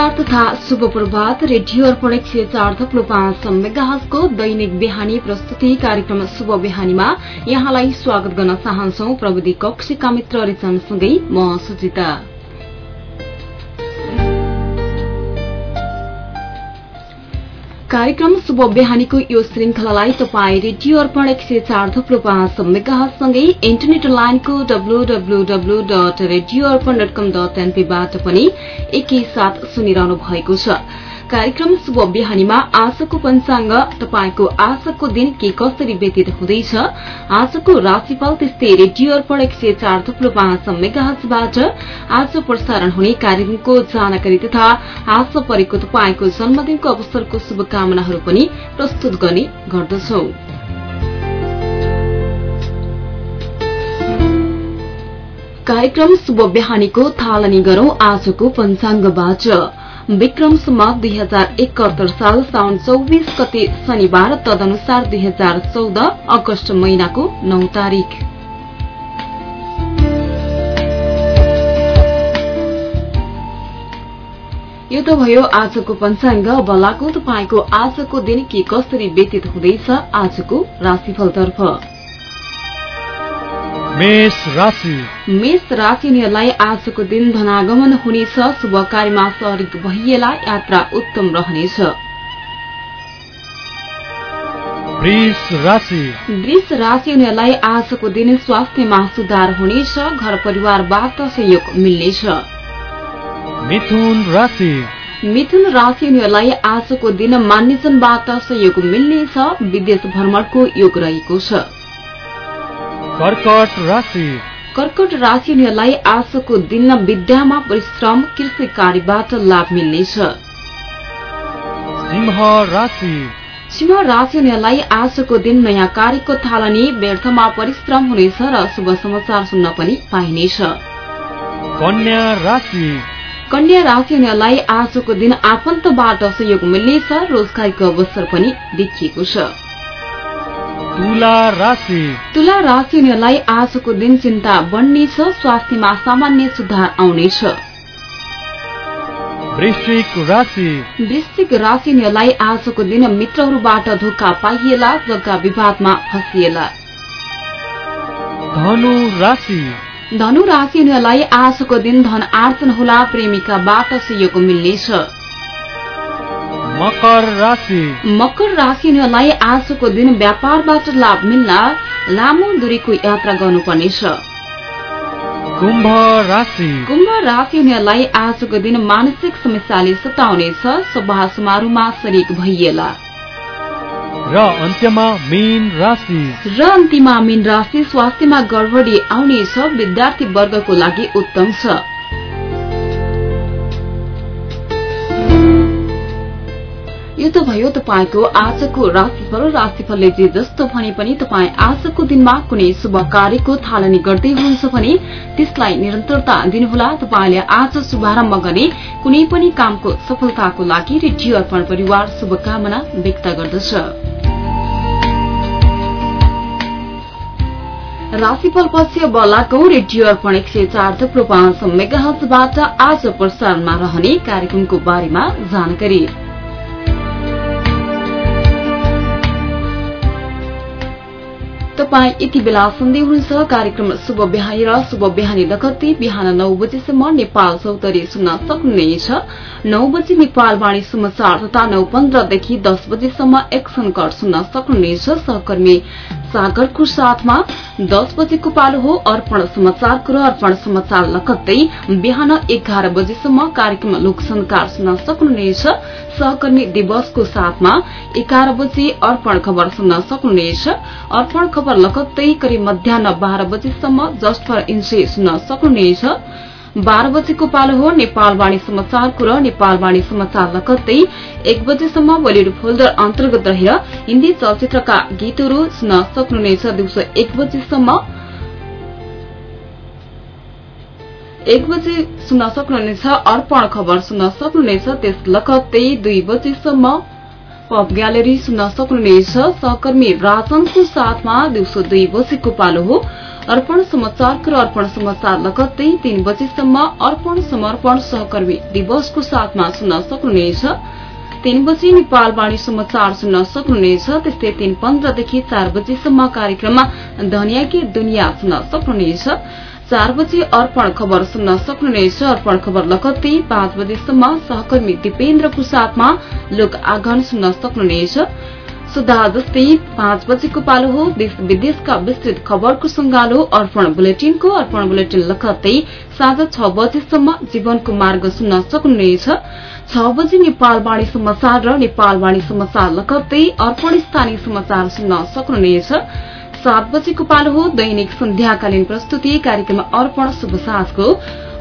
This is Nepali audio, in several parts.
नमस्कार तथा शुभ प्रभात रेडियो अर्पण एक सय चार थप्लो पाँच मेगाहजको दैनिक बिहानी प्रस्तुति कार्यक्रम शुभ बिहानीमा यहाँलाई स्वागत गर्न चाहन्छौ प्रविधि कक्षीका मित्र रिचनसँगै म सुजिता। कार्यक्रम शुभ बिहानीको यो श्रृंखलालाई तपाईँ रेडियो अर्पण एक सय चार थुप्रो पाँच इन्टरनेट लाइनको डब्लूडब्लूडब्लू डट पनि एकैसाथ सुनिरहनु भएको छ। कार्यक्रम शुभ बिहानीमा आजको पञ्चाङ्ग। तपाईँको आजको दिन के कसरी व्यतीत हुँदैछ? आजको राशिफल त्यस्तै रेडियो अर्पण एक सय चार थुप्रो पाँच मेगाहजबाट आज प्रसारण हुने कार्यक्रमको जानकारी तथा आज परेको तपाईँको जन्मदिनको अवसरको शुभकामनाहरू पनि प्रस्तुत गर्ने गर्दछौ। कार्यक्रम शुभ बिहानीको थालनी गरौं आजको पञ्चाङ्गबाट। विक्रम सम्म दुई हजार एकहत्तर साल साउन चौबिस गते शनिबार तदनुसार दुई हजार चौध अगस्त महिनाको नौ तारीक यो त भयो आजको पञ्चाङ्ग। अब तपाईँको आजको दिन के कसरी व्यतीत हुँदैछ आजको राशिफलतर्फ। मेष राशि। मेष राशिनीहरूलाई आजको दिन धनागमन हुनेछ शुभ कार्यमा सहयोग भइएला यात्रा उत्तम रहनेछ। वृष राशिनीहरूलाई आजको दिन स्वास्थ्यमा सुधार हुनेछ घर परिवारबाट सहयोग मिल्नेछ। मिथुन राशि। मिथुन राशिनीहरूलाई आजको दिन मान्यजनबाट सहयोग मिल्नेछ विदेश भ्रमणको योग रहेको छ। कर्कट राशि। कर्कट राशिनीहरूलाई आजको दिन विद्यामा परिश्रम कृषि कार्यबाट लाभ मिल्नेछ। सिंह राशि। सिंह आजको दिन नयाँ कार्यको थालनी व्यर्थमा परिश्रम हुनेछ र शुभ समाचार सुन्न पनि पाइनेछ। कन्या राशि। कन्या आजको दिन आफन्तबाट सहयोग मिल्नेछ रोजगारीको अवसर पनि देखिएको छ। तुला राशि। तुला राशिनीहरूलाई आजको दिन चिन्ता बढ्नेछ स्वास्थ्यमा सामान्य सुधार आउनेछ वृश्चिक राशि। वृश्चिक राशिनीहरूलाई आजको दिन मित्रहरूबाट धोका पाइएला जग्गा विवादमा फसिएला। धनु राशि। धनु राशिनीहरूलाई आजको दिन धन आर्जन होला प्रेमिकाबाट सहयोग मिल्नेछ। मकर राशि। मकर राशिनीहरूलाई आजको दिन व्यापारबाट लाभ मिल्न लामो दूरीको यात्रा गर्नुपर्नेछ। कुम्भ राशि। कुम्भ आजको दिन मानसिक समस्याले सताउनेछ। सभा समारोहमा शरीक भइएला। र अन्त्यमा मीन राशि। र अन्तिममा मीन राशि स्वास्थ्यमा गडबडी आउनेछ। विद्यार्थी वर्गको लागि उत्तम छ। यो त भयो तपाईँको आजको राशिफल राशिफलले जे जस्तो भने पनि तपाईँ आजको दिनमा कुनै शुभ कार्यको थालनी गर्दै हुनुहुन्छ भने त्यसलाई निरन्तरता दिनुहोला। तपाईँले आज शुभारम्भ गर्ने कुनै पनि कामको सफलताको लागि रेडियो अर्पण परिवार शुभकामना व्यक्त गर्दछ। राशिफल पछि लागौ रेडियो अर्पण एक सय चार थुप्रो पाँच मेगाहजबाट आज प्रसारणमा रहने कार्यक्रमको बारेमा जानकारी। तपाईँ यति बेला सुन्दै हुनुहुन्छ कार्यक्रम शुभ बिहानी र शुभ बिहानी लगत्तै बिहान नौ बजेसम्म नेपाल चौतरी सुन्न सक्नुहुनेछ। नौ बजे नेपालवाणी समाचार तथा नौ पन्ध्रदेखि दस बजेसम्म एक्सन कट सुन्न सक्नुहुनेछ। सहकर्मी सागरको साथमा दस बजेको पालो हो अर्पण समाचारको र अर्पण समाचार लगत्तै बिहान एघार बजेसम्म कार्यक्रम लोकसंकार सुन्न सक्नुहुनेछ। सहकर्मी दिवसको साथमा एघार बजे अर्पण खबर सुन्न सक्नुहुनेछ। अर्पण खबर लगत्तै करिब मध्याह बाह्र बजेसम्म जस्ट फर इन्से सुन्न सक्नुहुनेछ। बाह्र बजेको पालो हो नेपालवाणी समाचारको र नेपालवाणी समाचार लगत्तै एक बजेसम्म बलिउड फोल्डर अन्तर्गत रहेर हिन्दी चलचित्रका गीतहरू सुन्न सक्नुहुनेछ। दिउँसो एक बजेसम्म एक बजे सुन्न सक्नुहुनेछ। अर्पण खबर सुन्न सक्नुहुनेछ। त्यस लगत्तै दुई बजेसम्म पप ग्यालेरी सुन्न सक्नुहुनेछ। सहकर्मी राजनको साथमा दिउँसो दुई बजेको पालो हो। अर्पण समाचारको र अर्पण समाचार लगत्तै तीन बजेसम्म अर्पण समर्पण सहकर्मी दिवसको साथमा सुन्न सक्नुहुनेछ। तीन बजे नेपालवाणी समाचार सुन्न सक्नुहुनेछ। त्यस्तै तीन पन्ध्रदेखि चार बजेसम्म कार्यक्रममा धनियाकी दुनियाँ सुन्न सक्नुहुनेछ। चार बजे अर्पण खबर सुन्न सक्नुहुनेछ। अर्पण खबर लगत्तै पाँच बजेसम्म सहकर्मी दिपेन्द्रको साथमा लोक आगन सुन्न सक्नुहुनेछ। सुधा जस्तै पाँच बजेको पालो हो। देश विदेशका विस्तृत खबरको संगालो अर्पण बुलेटिनको अर्पण बुलेटिन लगत्तै साँझ छ बजेसम्म जीवनको मार्ग सुन्न सक्नुहुनेछ। छ बजे नेपालवाणी समाचार र नेपालवाणी समाचार लगत्तै अर्पण स्थानीय समाचार सुन्न सक्नुहुनेछ। सात बजेको पालो हो। दैनिक सन्ध्याकालीन प्रस्तुति कार्यक्रम अर्पण शुभ साँझको।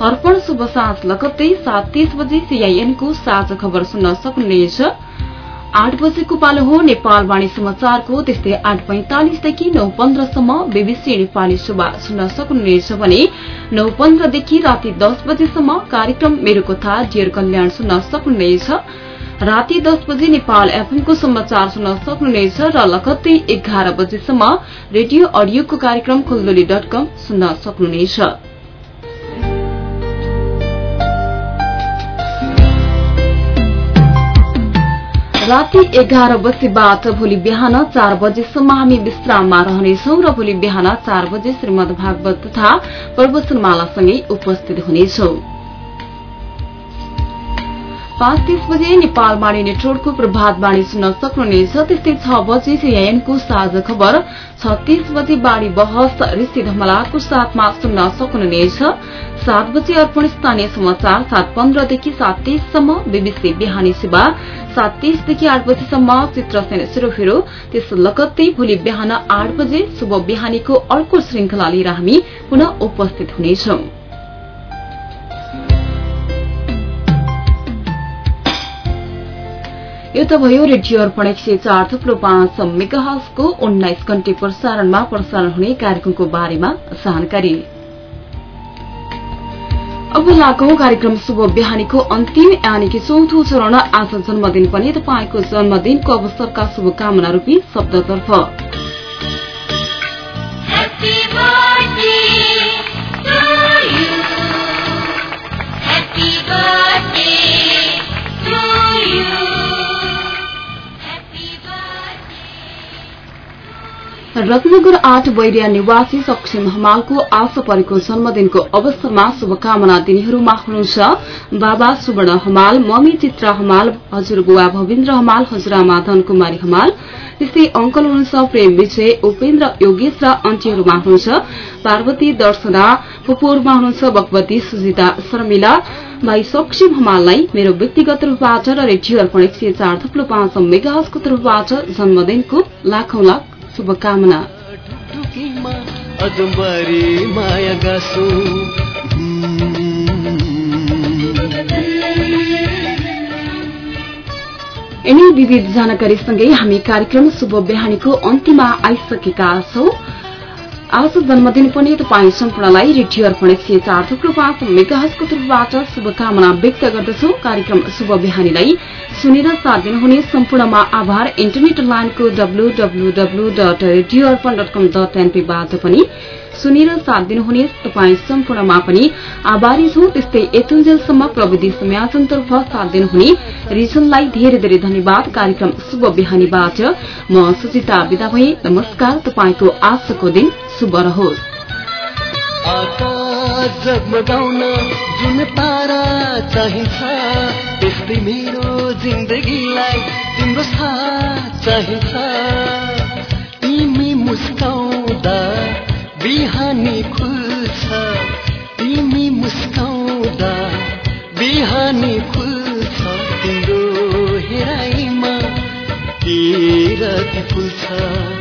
अर्पण शुभ साँझ लगत्तै सात तीस बजे सीआईएनको साझ खबर सुन्न सक्नुहुनेछ। आठ बजेको पालो हो नेपाल वाणी समाचारको त्यस्तै आठ पैंतालिसदेखि नौ पन्ध्रसम्म बीबीसी नेपाली सुबा सुन्न सक्नुहुनेछ भने नौ पन्ध्रदेखि राति दस बजेसम्म कार्यक्रम मेरो कथा डियर कल्याण सुन्न सक्नुहुनेछ। राति दस बजे नेपाल एफएमको समाचार सुन्न सक्नुहुनेछ र लगत्तै एघार बजेसम्म रेडियो अडियोको कार्यक्रम खुल्दोली डट कम सुन्न सक्नुहुनेछ। राति एघार बजेबाट भोलि बिहान चार बजेसम्म हामी विश्राममा रहनेछौ र भोलि बिहान चार बजे श्रीमद भागवत तथा प्रवचनमालासँगै उपस्थित हुनेछौं। पाँच तीस बजे नेपाल बाणी नेटवर्कको प्रभात बाणी सुन्न सक्नुहुनेछ। त्यस्तै छ बजे सीआईएनको साझ खबर। छत्तीस बजे बाणी बहस ऋषि धमलाको साथमा सुन्न सक्नुहुनेछ। सात बजे अर्पण स्थानीय समाचार। सात पन्ध्रदेखि सात तेइससम्म बीबीसी बिहानी सेवा। सात तेइसदेखि आठ बजेसम्म चित्रसेन सिरोफिरो। त्यस लगत्तै भोलि बिहान आठ बजे शुभ बिहानीको अर्को श्रृंखला लिएर हामी पुनः उपस्थित हुनेछौं। यो त भयो रेडियो अर्पण एक सय चार थुप्रो पाँच मेगाहसको उन्नाइस घण्टे प्रसारणमा प्रसारण हुने कार्यक्रमको बारेमा जानकारी। अब लागौ कार्यक्रम शुभ बिहानीको अन्तिम यानि कि चौथो चरण आज जन्मदिन पनि तपाईँको जन्मदिनको अवसरका शुभकामना रूपी शब्दतर्फ। रत्नगर आठ बैरिया निवासी सक्षम हमालको आश परेको जन्मदिनको अवसरमा शुभकामना दिनेहरूमा हुनुहुन्छ बाबा सुवर्ण हमाल मम्मी चित्रा हमाल हजुरबुवा भविन्द्र हमाल हजुरआमा धनकुमारी हमाल त्यस्तै अंकल हुनुहुन्छ प्रेम विजय उपेन्द्र योगेश र अन्त्यहरूमा हुनुहुन्छ पार्वती दर्शना पुपोरमा हुनुहुन्छ भगवती सुजिता शर्मिला। भाइ सक्षम हमाललाई मेरो व्यक्तिगत तर्फबाट र रेडियो अर्पण एक सय चार थप्लो पाँच मेगाहजको तर्फबाट जन्मदिनको लाखौं लाख शुभकामना यिनी विविध जानकारीसँगै हामी कार्यक्रम शुभ बिहानीको अन्तिममा आइसकेका छौं आज जन्मदिन पनि तपाईँ सम्पूर्णलाई रेडियो अर्पण एक सय चार थुप्रो पाँच मेगाहजको तर्फबाट शुभकामना व्यक्त गर्दछौ। कार्यक्रम शुभ बिहानीलाई सुनेर साथ दिनुहुने सम्पूर्णमा आभार। इन्टरनेट लाइनको WWW dot radio Arpan dot com dot एनपीबाट पनि सुनेर साथ दिनुहुने तपाईँ सम्पूर्णमा पनि आभारी छौं। त्यस्तै यतुन्जेलसम्म प्रविधि संयाजनतर्फ साथ दिनुहुने रिजनलाई धेरै धेरै धन्यवाद। कार्यक्रम शुभ बिहानीबाट म सुचिता विदा भए। नमस्कार। तपाईँको आजको दिन शुभ रहोस्। जगमगाउन जुन तारा चाहिन्छ त्यस्तै मेरो जिन्दगीलाई तिम्रो साथ चाहिन्छ। फुल्छ